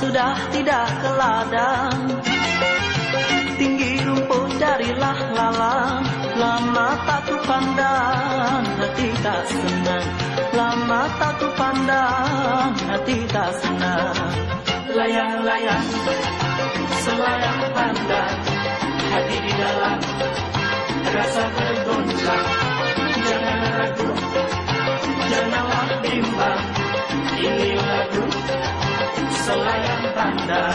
sudah tidak ke ladang Tinggi rumput darilah lalang Lama tak ku pandang hati tak senang. Lama tak ku pandang hati tak senang. Layang-layang selayang pandang Hati di dalam rasa bergoncang Jangan ragu, janganlah bimbang Ini Kalau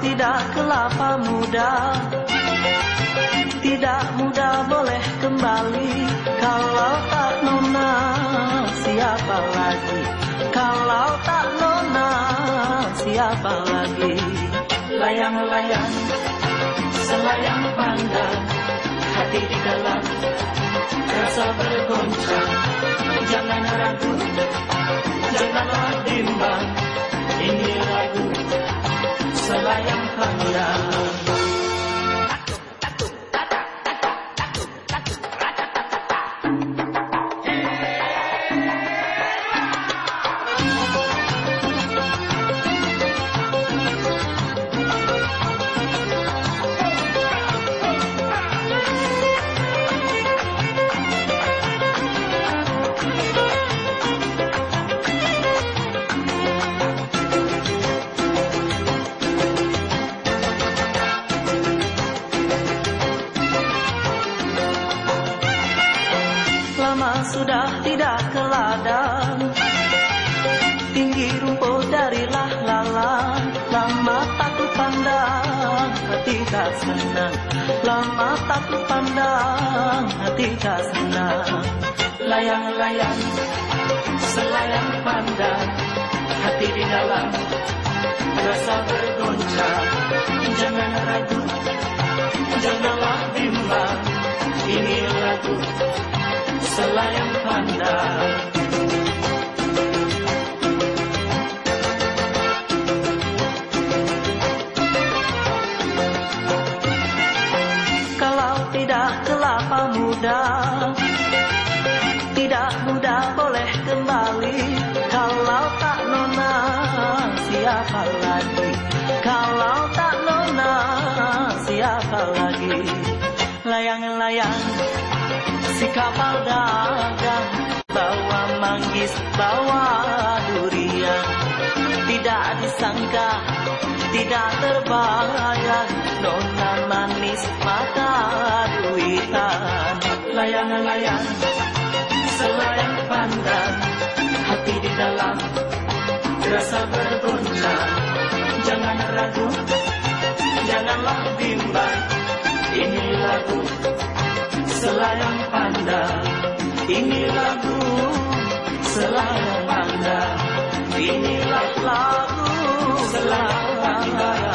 tidak kelapa muda Tidak muda boleh kembali. Kalau tak nona siapa lagi? Kalau tak nona siapa lagi? Layang-layang selayang pandang Hati di dalam rasa bergoncang Jangan ragu, janganlah bimbang sudah tidak ke ladang Tinggi rumput darilah lalang Lama tak pandang Hati tak senang. Lama tak pandang Hati tak senang. Layang-layang Selayang pandang Hati di dalam Rasa bergoncang. Jangan ragu Janganlah bimbang Tidak muda boleh kembali Kalau tak nona siapa lagi. Kalau tak nona siapa lagi. Layang-layang si kapal dagang bawa manggis bawa durian. Tidak disangka tidak terbayang nona manis mata duitan melayang layang selayang pandang hati di dalam terasa berguna jangan ragu janganlah bimbang ini lagu selayang pandang ini lagu selayang pandang inilah lagu selayang pandang